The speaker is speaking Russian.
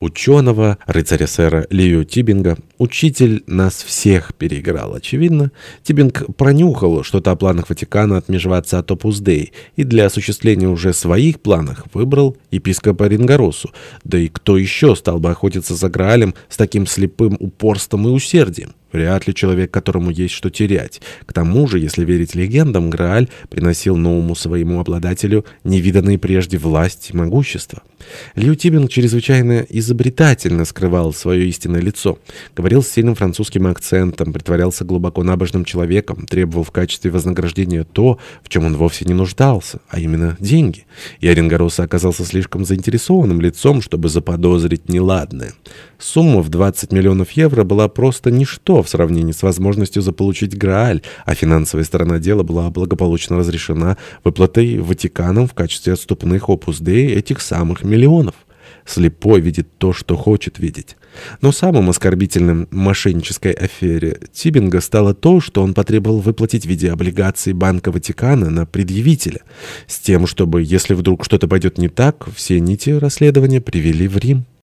Ученого, рыцаря сэра Лио Тибинга, учитель нас всех переиграл, очевидно. Тибинг пронюхал что-то о планах Ватикана отмежеваться от Опус Дей и для осуществления уже своих планов выбрал епископа Рингоросу. Да и кто еще стал бы охотиться за Граалем с таким слепым упорством и усердием? Вряд ли человек, которому есть что терять. К тому же, если верить легендам, Грааль приносил новому своему обладателю невиданные прежде власть и могущество. Лью Тибинг чрезвычайно изобретательно скрывал свое истинное лицо. Говорил с сильным французским акцентом, притворялся глубоко набожным человеком, требовал в качестве вознаграждения то, в чем он вовсе не нуждался, а именно деньги. И Оренгороса оказался слишком заинтересованным лицом, чтобы заподозрить неладное. Сумма в 20 миллионов евро была просто ничто в сравнении с возможностью заполучить Грааль, а финансовая сторона дела была благополучно разрешена выплатой Ватиканом в качестве отступных опус этих самых миллионов. Слепой видит то, что хочет видеть. Но самым оскорбительным мошеннической афере Тибинга стало то, что он потребовал выплатить в виде облигаций Банка Ватикана на предъявителя, с тем, чтобы, если вдруг что-то пойдет не так, все нити расследования привели в Рим.